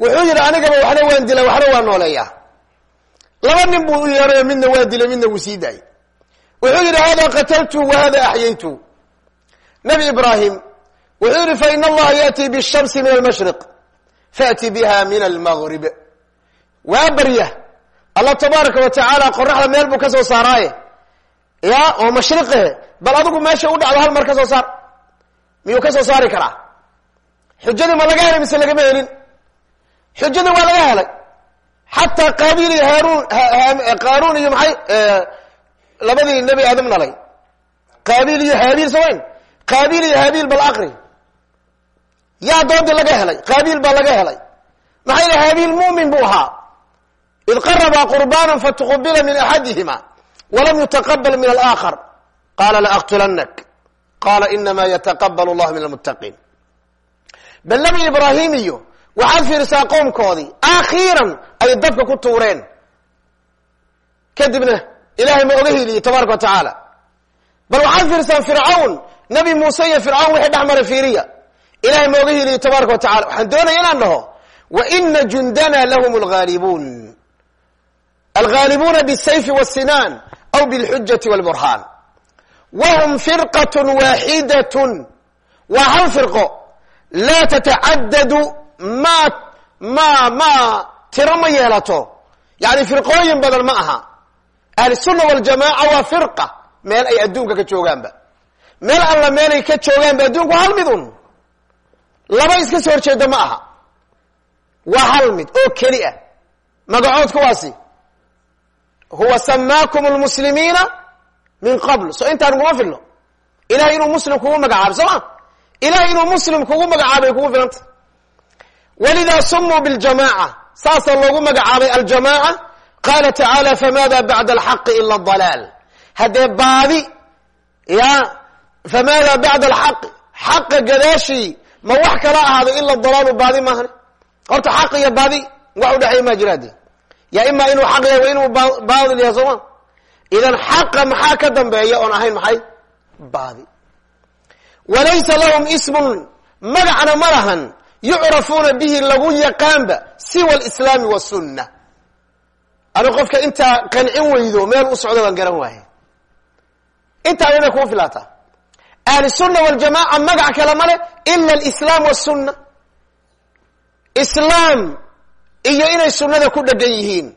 Wuxuu yidhi anigaba waxna waan dila waxna waa nooleeyaa. Laba nin buu u yeerayo midna waa dilay midna wuu sii daayay wuxuu yidhi hada qataltu wa hada axyaytu. Nabi ibraahim wuxuu yidhi fain allaha yaأti bالshamsi min almashriq faأti biha min almgrib waa barya allah tabaaraka wa tacaala qoraxda meel buu ka soo saaraaye ya oo mashriqe bal adigu meesha u dhacdo hal mar ka soo saar miyuu ka soo saari karaa xujadii ma laga helay mise lagama helin xujadii waa laga helay xataa qaabiil iyo haarun qaaruun iyo maxay labadii nebi aadam dhalay qaabiil iyo haabiil samayn qaabiil iyo haabiil bal aqri yaa doodii laga helay qaabiil baa laga helay. Maxay la haabiil mu'min buu ahaa? Id qarabaa qurbana fatuqubila min axadihima walam yutaqabal min alaakhar. Qaala laaqtulanak qaala inama yataqabal llahu min almuttaqiin bal nabi ibraahim iyo waxaad fiirisaa qoomkoodii akhiiran ay dabka ku tuureen. Kadibna ilahay ma oga hiiliyey tabaaraka wa tacaala. Bal waxaad fiirsaan fircawn nabi muuse iyo fircawn wixii dhex maray fiiriya ilahay mooga hiliyo tabaaraka watacala waxaan doonaya inaan dhaho waina jundana lahm lghaalibuun alghaalibuuna bsayfi wsinaan aw blxujati wlburhaan wahm firqat waaxidat waa hal firqo. Laa tatacadadu ma ma ma tiro ma yeelato. Yani firqooyin badan ma aha. Ahlusunna waljamaaca waa firqa. Meel ay adduunka ka joogaanba. Meel alla meelay ka joogaanba adduunku hal mid un laba iska soo horjeeda ma aha. Waa hal mid oo keli ah. Magacood kuwaasi huwa samaakum lmuslimiina min qabl. So intaan kuma filno. Ilahay inuu muslim kugu magacaabay soo ma? Ilahay inuu muslim kugu magacaabay kugu filanta. Walidaa sumuu biljamaca saasaa loogu magacaabay aljamaca qaala tacaala famaada bacda alxaqi ila dalaal. Haddee baadi ya famaada bacda alxaqi xaqa gadaashii ma wax kala ahaado ila dalaalu baadi maahan? Horta xaq iyo baadi wax udhexeeya maa jiraade ya ima inuu xaq yahay wa inuu baadil yahay sooma idan xaqa maxaa ka dambeeya oon ahayn maxay? Baadi. Walaysa lahum ismun magacna ma lahan yucrafuuna bihi lagu yaqaanba siwa alislaami wasunna anu qofka intaa qancin weydo meel u socdo baan garan waaye. Intaa inay kuu filaataa ahlusunna waljamaca magac kale ma leh ila alislaam wasunna islaam iyo inay sunnada ku dhegan yihiin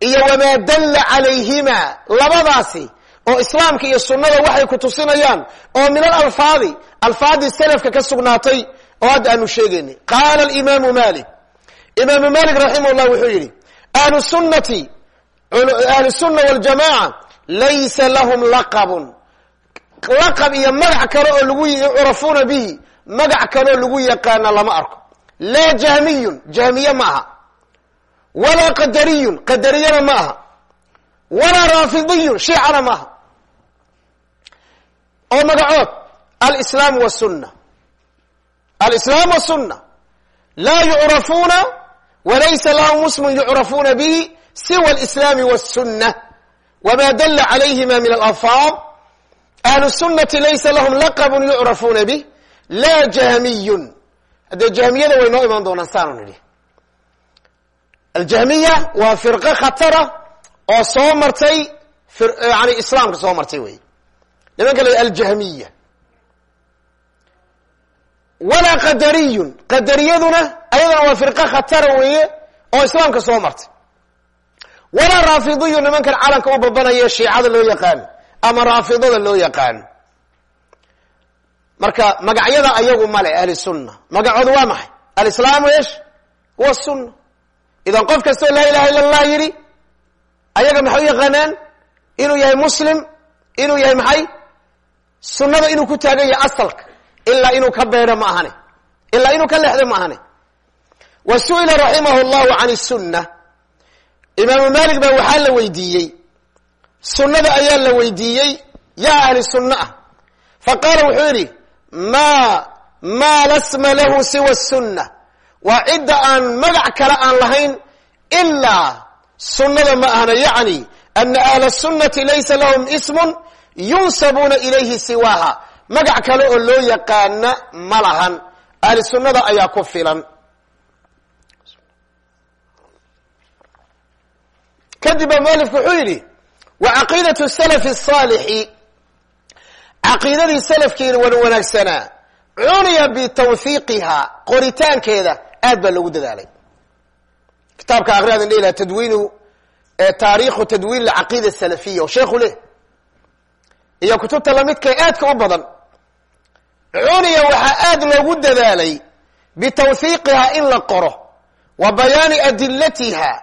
iyo wamaa dalla calayhima labadaasi oo islaamka iyo sunnada waxay ku tusinayaan oo min alalfaadi alfaadii salafka ka sugnaatay oo hadda aanu sheegaynay. Qaala alimaamu malik imaamu malik raximah llah wuxuu yidhi ahlu sunnati ahlu sunna waljamaca laysa lahum laqabun laqab iyo magac kale oo lagu yucrafuuna bihi magac kaleoo lagu yaqaana lama arko. Laa jahmiyun jahmiye ma aha. Walaa qadariyun qadariyana ma aha. Walaa raafidiyun shiicana ma aha. Oo magacood alislaam wasunna alislaam wasunna laa yucrafuuna walaysa lahum ismun yucrafuuna bihi siwa alislaami wasunna wma dala calayhima min alalfaad ahlu sunnati laysa lahum laqabun yucrafuuna bih laa jahmiyun haddee jahmiyada way noo imaan doonaan saanu nidhi. Aljahmiya waa firqo khatara oo soo martay yani islaamka soo martay wey nimanka la aljahmiya. Walaa qadariyun. Qadariyaduna ayadana waa firqo khatara weeye oo islaamka soo martay. Walaa raafidiyu nimankan calanka u babanaya shiicada loo ama raafidada loo yaqaan. Marka magacyada ayagu male ahli sunna. Magacoodu waa maxay? Alislaamu esh huwa sunna. Idan qof kastoo laa ilaha illa allah yidhi ayaga maxay u yaqaanaan? Inuu yahay muslim inuu yahay maxay? Sunnada inuu ku taagan yahay asalka. Ilaa inuu ka beedho ma ahane ilaa inuu ka leexdo ma ahane wa su'ila raximah can sunna. Imaamu malik baa waxaa la weydiiyey sunnada ayaa la weydiiyey yaa ahli sunna ah. Fa qaala wuxuu yidhi ma maa la sma lahu siwa sunna. Waa cidda aan magac kale aan lahayn ilaa sunnada ma ahna. Yacni ana ahla sunnati laysa lahum ismun yunsabuuna ilayhi siwaaha. Magac kale oo loo yaqaana ma lahan. Ahli sunnada ayaa ku filan. Kadib mualifku wuxuu yidhi wa caqiidatu salafi asaalixi caqiidadii salafkeena wan wanaagsanaa. Cuniya bitawhiiqihaa qoritaankeeda aad baa loogu dadaalay. Kitaabka akhriadan dheh laha tadwiinu taariikhu tadwiin alcaqiida asalafiya oo sheekhu leh. Iyo kutubta lamidka aadka u badan. Cuniya waxaa aad loogu dadaalay bitawhiiqihaa in la qoro. Wa bayaani adilatiha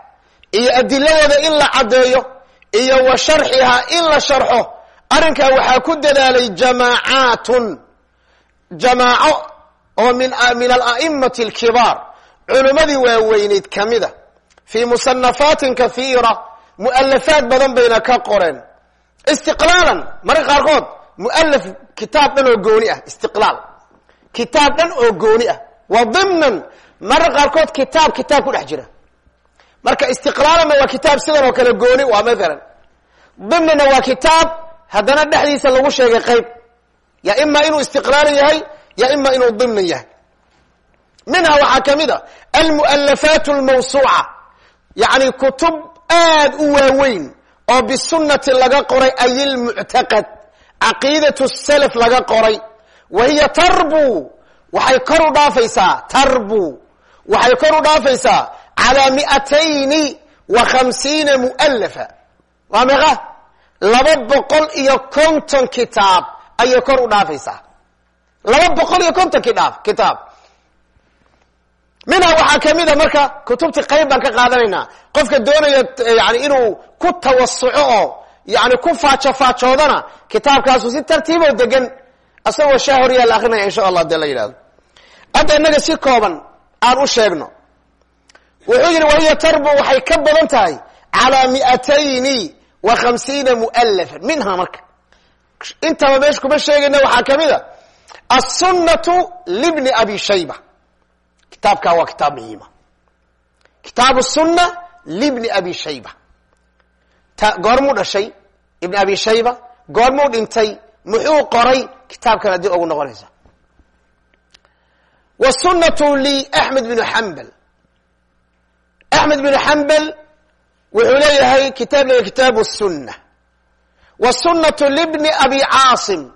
iyo adiladeeda in la caddeeyo iyo wa sharxihaa in la sharxo arrinkaa waxaa ku dadaalay jamaacaatun jamaaco oo min ala'imati alkibaar culimmadii waaweyneyd ka mida. Fii musanafaatin kahiira mu'alafaad badan bayna ka qoreen. Istiqlaalan marka qaarkood mu'alaf kitaab dhan oo gooni ah istiqlaal. Kitaab dhan oo gooni ah. Wa dimnan marka qaarkood kitaab kitaab ku dhex jira marka istiqlaalanna waa kitaab sidan oo kale gooni waa maalan dimnina waa kitaab haddana dhexdiisa lagu sheegay qayb. Ya ima inuu istiqlaalan yahay ya ima inuu dimnan yahay. Minha waxaa ka mid a almu'alafaat almawsuuca yacni kutub aad u waaweyn oo bisunnati laga qoray ay ilmuctaqad caqiidatu salaf laga qoray. Wa hiya tarbu waxay kor u dhaafaysaa tarbu. Waxay kor u dhaafaysaa calaa mi'atayni wa khamsiina mu'alafa waa meeqa laba boqol iyo konton kitaab ayay kor u dhaafaysaa laba boqol iyo konton kidhaaf kitaab minha waxaa kamida marka kutubti qayb baan ka qaadanaynaa qofka doonaya yani inuu ku tawasuco oo yani ku faajo faajoodana kitaabkaasu si tartiiboo degan asagoo shaa horyaa la akrinaya insha allah dee la yidhahdo hadda innaga si kooban aan u wuxuu yidhi wahiya tarbu waxay ka badan tahay calaa miatayni wa hamsiina mualafan minhaa marka. Intaba meesha kuma sheegayna waxaa ka mid a assunnatu libni abi shayba kitaabkaa waa kitaab muhiima. Kitaabu sunna libni abi shayba goormuu dhashay ibn abi shayba goormuu dhintay? Muxuu qoray? Kitaabkan haddii ogu noqonaysa. Wa sunnatu liaxmed binu xambal axmed binu xambal wuxuu leeyahay kitaab leeyahy kitaabu الsuna wsunatu libni abi caasim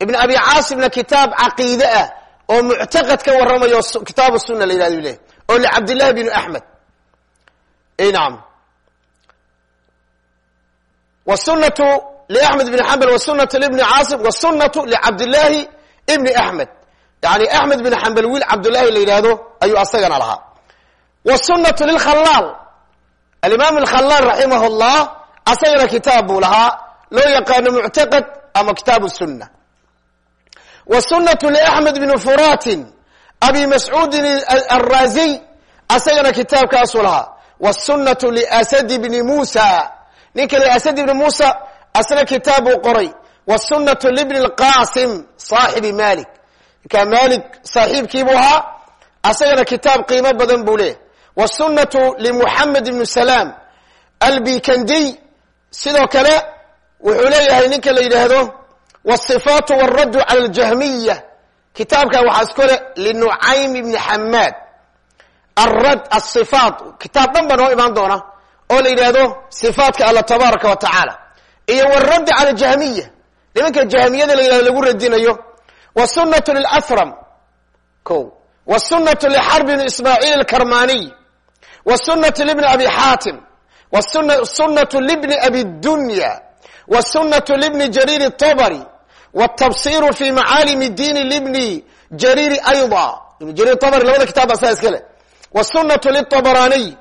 ibn abi caasimna kitaab caqiide ah oo muctaqad ka warramayo kitaabu suna la yihahdo leh oo licabdillahi bn axmed nam wsunatu liaxmed bn xambal wsunatu libni caasim wsunatu licabdillahi ibni axmed yani axmed bin xambal wiil cabdullahi la yidhaahdo ayuu asagana lahaa wsunatu lilkhalaal alimaam alkhalaal raximah llah asagana kitaab buu lahaa loo yaqaano muctaqad ama kitaabu suna wsunatu liaxmed bni furatin abi mascuudin alraziy asagana kitaabkaasuu lahaa. Wsunatu liasadi bni muusa ninka li asadi bni muusa asna kitaab buu qoray. Wsunatu libni lqasim saaxibi malik. Ninkaa malik saaxiibkiibuu ahaa asagana kitaab qiimo badan buu leeyahy wsunatu limuxamed ibnu salaam albikandiy sidoo kale wuxuu leeyahay ninka la yidhaahdo wasifaatu wاraddu cala ljahmiya kitaabkan waxaa iskole linucaym ibni xamaad arad asifaat kitaab dhan baa noo imaan doona oo la yidhaahdo sifaatka alla tabaaraka wa tacaala. Iyo wraddi cala jahmiya nimanka jahmiyada la yidhahdo lagu radinayo wsunatu lilahram ko wsunatu lixarb bn ismaaciil alkarmaniy wsunatu libni abi xaatim wsunatu libni abi dunya wsunatu libni jariir الطabri wاtabsiru fi macaalim diini libni jariiri ayda ibn jarir abri labada kitaab asaa iska le wsunatu liلطabraniy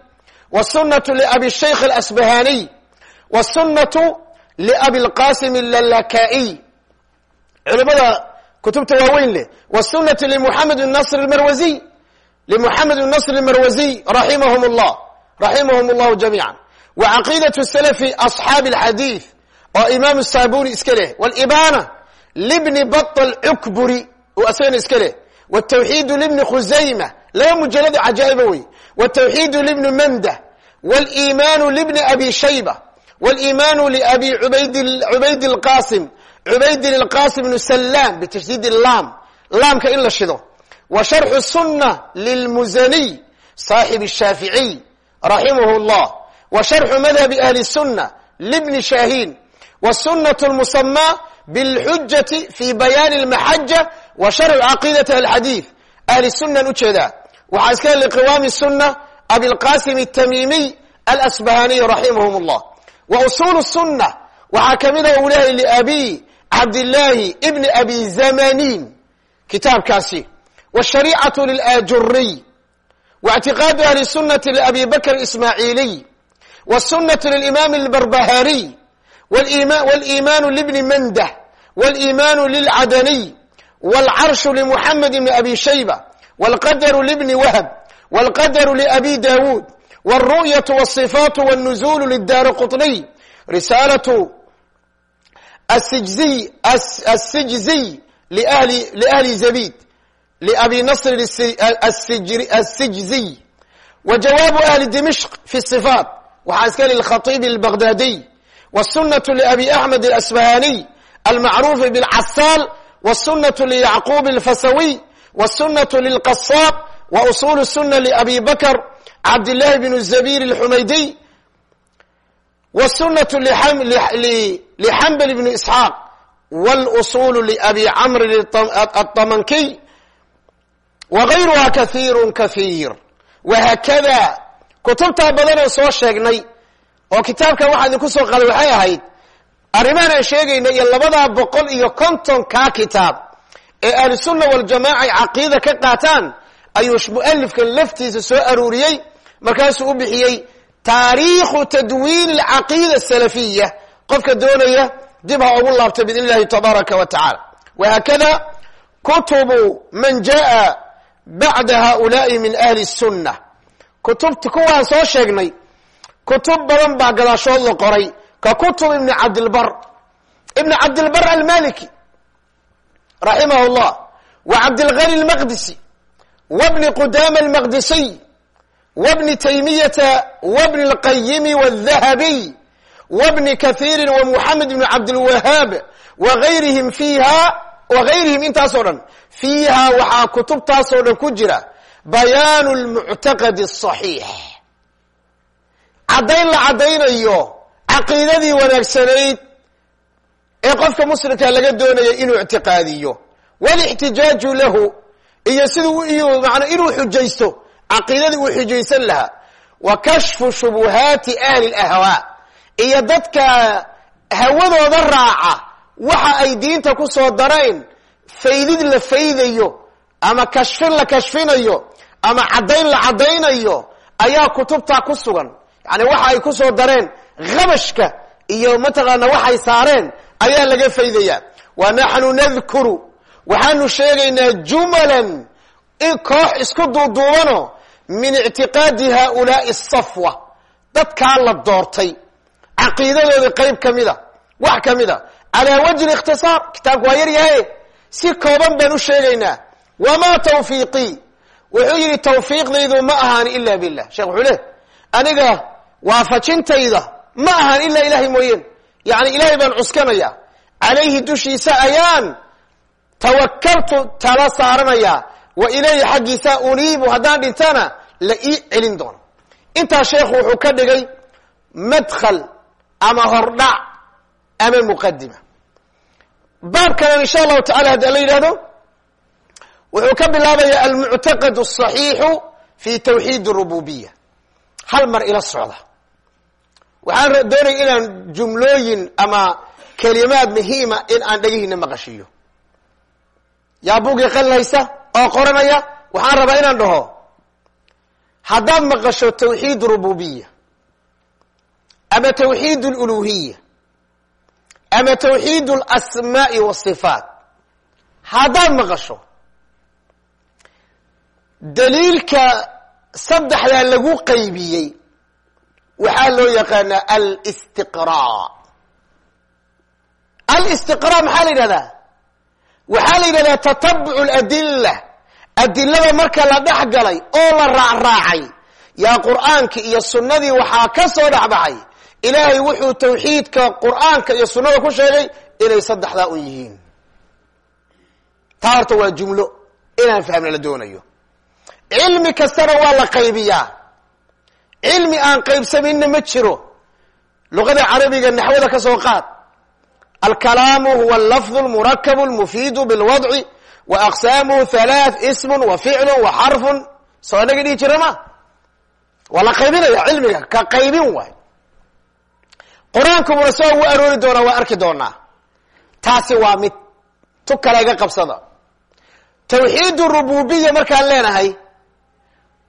wsunatu liabi shaykh اlasbahaniy wsunatu liabi اlqasim اlalakaiy culimada kutubta waaweyn leh wsunati limuxamed nasr marwaziy limuxamed nasr marwaziy raximahum اllah raximahum اllahu jamiica wacaqiidaة salafi asxaabi اlxadiid oo imaam saabuni iska leh wlibana libni baطl cukburi oo asagana iska leh wtawxiidu libni khusayma laba mujalado cajaa'iba wey wtawxiidu libni mamdah wlimaanu libni abi shayba wlimaanu liabi cubayd اlqasim cubaydin اlqasim bnu salam bitashdiid lam laamka in la shido wa sharxu suna lilmuzaniy saaxib الshaaficiy raximah اllah wa sharxu madhabi ahli الsuna libni shahin wsunaة اlmusama bاlxujati fi bayaani اlmaxaja wa sharxu caqiidati alxadiid ahli sunan ujeedaa waxaa iska liqiwaami suna abilqasim الtamimiy alasbahaniy raximahum اllah wa usul suna waxaa kamida uu lehay labi cabdillaahi bni abi zamanin kitaabkaasi washariicatu lilaajuriy waاctiqaadu ahli sunati liabi bakr ismaaciiliy wsunatu lilimam اlbarbahariy wاliimanu libni mandah wاliimanu lilcadaniy wاlcarshu limuxamed bni abi shayba wاlqadaru libni wahb wاlqadaru liabi dawuud wاlru'yaةu wالصifaatu wاlnuzulu lidaari quطniy risaalatu السجزي السجزي لأهل لأهل زبيد لأبي نصر السجزي وجواب أهل دمشق في الصفات وحاسكال الخطيب البغدادي والسنة لأبي أحمد الأسفهاني المعروف بالعسال والسنة ليعقوب الفسوي والسنة للقصاب وأصول السنة لأبي بكر عبد الله بن الزبير الحميدي والسنة لحنبل بن إسحاق wاlusul labi camrin aلطamankiy wagayruha kahiiru kahiir wahakada kutubtaa badanoo soo sheegnay oo kitaabkan waxaa idinku soo qaday waxay ahayd arrimahan aan sheegayna iyo labadaa boqol iyo konton kaa kitaab ee ahlusunna waljamaaca ay caqiida ka qaataan ayuu mualifkan laftiisa soo aruuriyey markaasuu u bixiyey taariikhu tadwiin alcaqiida asalafiya qofka doonaya dib ha ugu laabta biidn illahi tabaaraka wa tacala wahakada kutubu man jaa bacda haulaai min ahli sunna kutubta kuwaan soo sheegnay kutub badan baa gadaashood la qoray ka kutub ibni cabdilbar. Ibni cabdilbar almaliki raximah llah wa cabdilgani almaqdisi wabni qudama almaqdisiy wabni taymiyata wabni اlqayimi wاdahabiy wbni kahiiri wmuxamed bn cabdilwahaab wahayrihim fiiha wagayrihim intaasoo dhan. Fiiha waxaa kutubtaasoo dhan ku jira bayaanu lmuctaqadi asaxiix caddayn la caddaynayo caqiidadii wanaagsanayd ee qofka muslimka laga doonaya inuu ictiqaadiyo. Walixtijaaju lahu iyo siduu iyo maana inuu xujaysto caqiidadii uu xujaysan lahaa. Wa kashfu shubuhaati ahli lahwaa iyo dadka hawadooda raaca waxa ay diinta ku soo dareen faydid la faydayo ama kashfin la kashfinayo ama caddayn la caddaynayo ayaa kutubtaa ku sugan. Yani waxa ay ku soo dareen habashka iyo mataqaana waxay saareen ayaa laga faydaya wa naxnu nadkuru waxaanu sheegaynaa jumalan in koox isku duuduubano min ictiqaadi haulaai safwa. Dadkaa la doortay. Caqiidadoodii qayb ka mida wax ka mida calaa wajhi ikhtisaar kitaabku waa yar yahay si kooban baan u sheegaynaa wamaa tawfiiqii wuxuu yidhi tawfiiqdaydu ma ahaan ila billah sheekh wuxuu leh aniga waafajintayda ma ahaan ilaa ilahay mooyeen yani ilahay baan cuskanaya calayhi dushiisa ayaan tawakaltu tala saaranayaa wa ilayhi xaggiisa uniibu haddaan dhintana la ii celin doono intaa sheekhu wuxuu ka dhigay madkhal ama hordhac ama muqadima baabkanan insha allahu tacala haddii la yidhahdo wuxuu ka bilaabaya almuctaqad الصaxiixu fi tawxiid الrububiya hal mar ila socda waxaan doonaya inaan jumlooyin ama kelimaad muhiima in aan dhegihina maqashiyo yaa bugii qalinaysa oo qoranaya waxaan rabaa inaan dhaho haddaad maqasho tawxiid rububiya ama twxiid اluluhiya ama twxiid اlasmaai wasifaat haddaad maqasho daliilka saddexdaa lagu qaybiyey waxaa loo yaqaanaa alistiqraa alistiqraa maxaa la yidhahdaa waxaa la yidhahdaa tatabucu اladila adilada marka la dhex galay oo la raacraacay yaa qur'aankii iyo sunnadii waxaa ka soo dhexbaxay ilaahay wuxuu tawxiidka qur'aanka iyo sunnada ku sheegay inay saddexdaa un yihiin. Taa horta waa jumlo inaan fahmna la doonayo. Cilmi kastana waa la qaybiyaa. Cilmi aan qaybsamayna ma jiro. Luqada carabiga naxwada ka soo qaad. Alkalaamu huwa alafdu lmurakabu lmufiidu bilwadci wa aqsaamuhu halaath ismun wa ficlun wa xarfun soo inaga dhihi jira ma? Waa la qaybinaya cilmiga ka qaybin waay qur'aankumuna soo ugu aroori doonaa waa arki doonaa. Taasi waa mid tu kale iga qabsada tawxiid rububiya markaan leenahay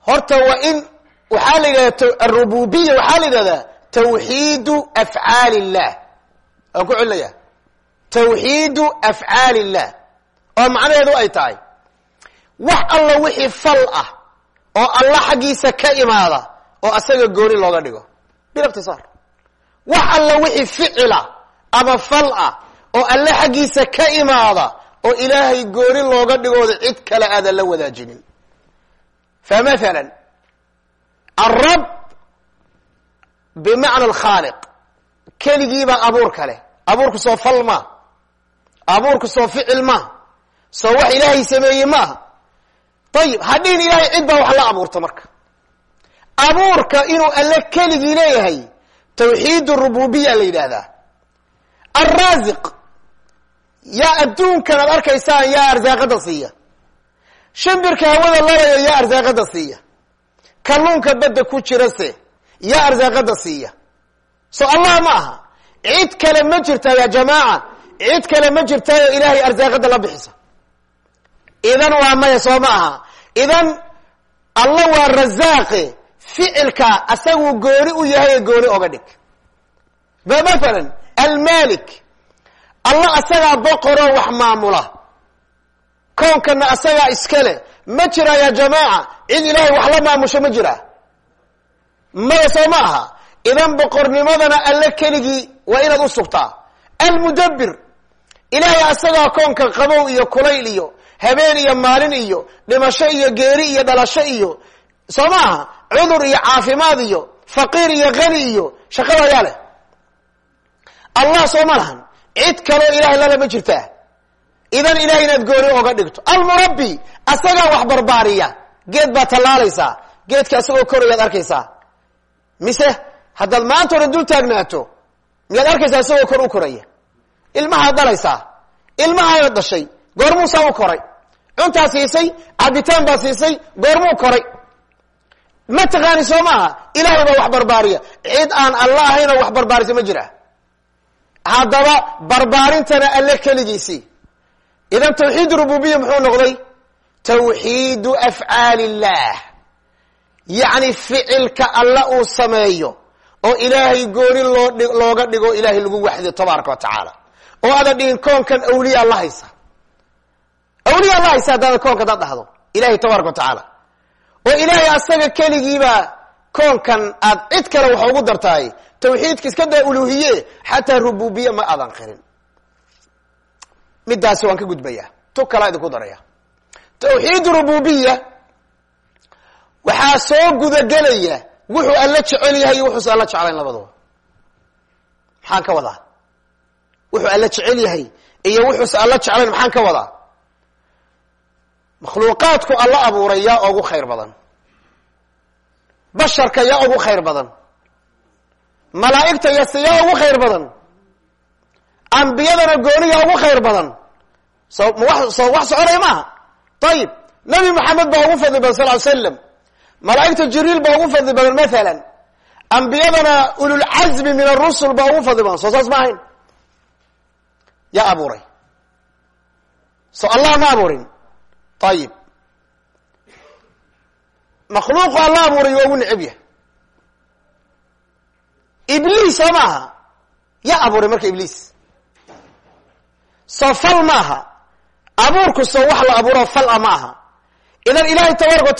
horta waa in waxaa la yidhahda arububiya waxaa la yidhahdaa tawxiidu afcaali illah waan ku celinaya tawxiidu afcaali illah oo macnaheedu ay tahay wax alla wixii fal ah oo alla xaggiisa ka imaada oo asaga gooni looga dhigo. Bil ikhtisaar wax alla wixii ficila ama fal ah oo alle xaggiisa ka imaada oo ilaahay gooni looga dhigooda cid kale aadan la wadaajinin. Fa mathala alrab bimacna alkhaaliq. Keligiibaa abuurka leh. Abuurku soo fal maa abuurku soo ficil maa soo wax ilaahay sameeye maaha ayib hadhihin ilaahay cid baa wax la abuurta marka. Abuurka inuu alle keligii leeyahay tawxiid rububiya la yidhaahdaa. Alraasiq yaa adduunkan aad arkaysaan yaa arsaaqada siiya. Shimbirka hawada laraya yaa arsaaqada siiya. Kalluunka badda ku jirase yaa arsaaqada siiya. So allah ma aha. Cid kale ma jirtaa ya jamaaca. Cid kale ma jirtaayo ilaahay arsaaqada la bixisa. Idan waa maya soo ma aha. Idan allah waa rasaaqe ficilka asaguu gooni u yahay gooni oga dhig. Ba mathalan almalik allah asagaa boqoroo wax maamula. Koonkana asagaa iskale. Ma jira ya jamaaca cid ilaahay wax la maamusho ma jira. Maya soo ma aha. Idan boqornimadana alle keligii waa inaad u sugtaa. Almudabbir ilaahay asagaa koonka qabow iyo kulayl iyo habeen iyo maalin iyo dhimasho iyo geeri iyo dhalasho iyo soo ma aha cudur iyo caafimaad iyo faqiir iyo qani iyo shaqada ayaa leh allah soo ma lahan. Cid kaloo ilahay lala ma jirtaa idan ilahay inaad gooni oga dhigto. Almurabbi asagaa wax barbaariya. Geed baad tallaalaysaa geedka asagoo korayaad arkaysaa mise haddaad maanta hore dul taagnaato miyaad arkaysaa isagoo kor u koraya? Ilmahaad dhalaysaa. Ilmahaad dhashay. Goormuusaa u koray. Cuntaa siisay cabitaan baa siisay. Goormuu koray ma taqaani soo maaha? Ilahay baa wax barbaariya. Cid aan alla ahaynoo wax barbaarisa ma jira. Haddaba barbaarintana alle keligiisii idan tawxiid rububiya muxuu noqday? Tawxiidu afcaali illah yacni ficilka alla uu sameeyo oo ilaahay gooni looga dhigo ilaahay lagu waxdiyo tabaaraka wa oo aadan dhigin koonkan awliya la haysa. Awliya la haysa haddaadan koonka dad dhahdo. Ilahay tabaaraka wa oo ilaahay asaga keligiibaa koonkan aad cid kale waxa ugu dartahay tawxiidka iska daa uluhiye xataa rububiye ma aadan qirin midaasi waan ka gudbaya tu kalaa idinku daraya. Tawxiid rububiya waxaa soo gudagelaya wuxuu alla jecel yahay iyo wuxuusa alla jeclayn labadaba maxaan ka wadaa? Wuxuu alla jecel yahay iyo wuxuusa alla jeclayn maxaan ka wadaa makhluuqaadku alla abuuray yaa ugu khayr badan. Basharka yaa ugu khayr badan. Malaa'igta yase yaa ugu khayr badan. Ambiyadana gooniyaa ugu khayr badan. So ma so wax soconaya maaha? Ayib nabi maxamed baa ugu fadli badan sal ly slam malaa'igta jibriil baa ugu fadli badan mathalan. Ambiyadana ululcazmi min arusul baa ugu fadli badan. Soo saas ma ahayn. Yaa abuuray. So allah ma abuurin ayib makhluuqu alla abuuray waa ugu necab yahay ibliis soo maaha yaa abuuray marka ibliis soo fal maaha abuurku soo wax la abuuro fal ma aha idan ilaahay tabaaraka wa